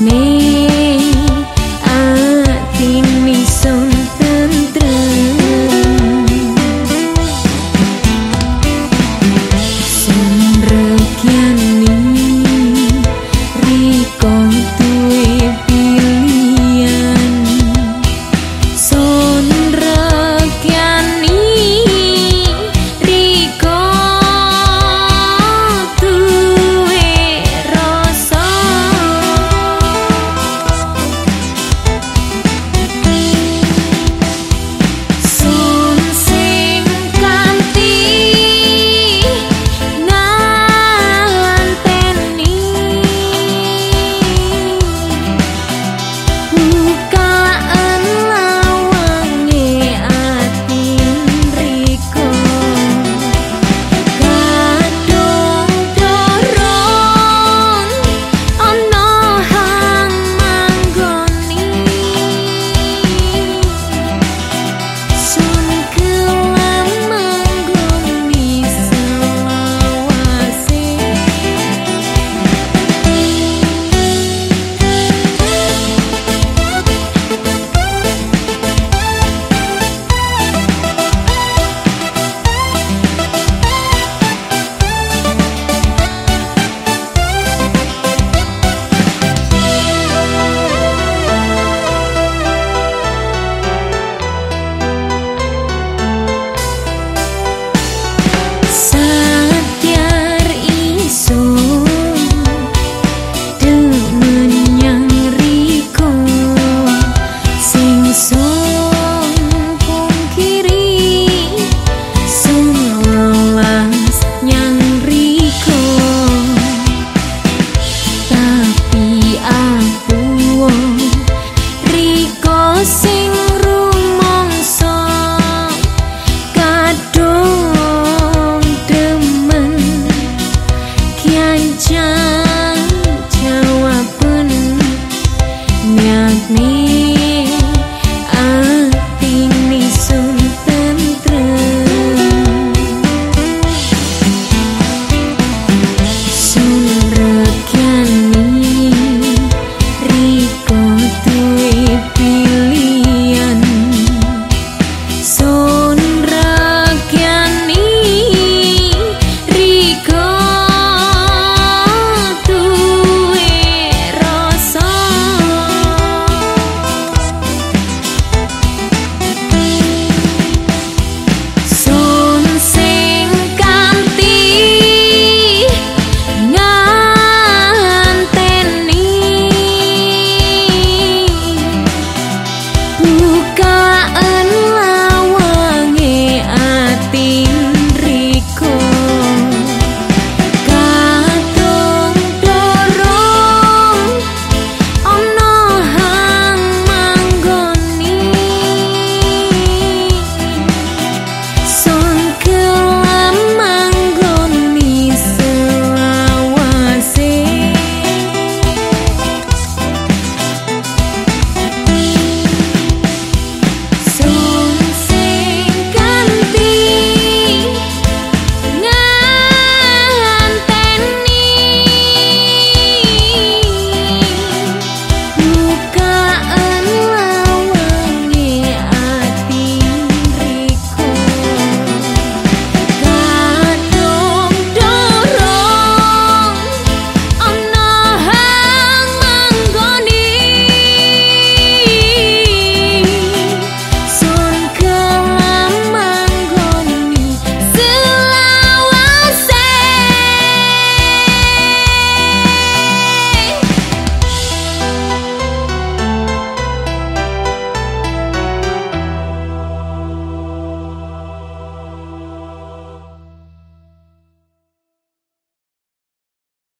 me.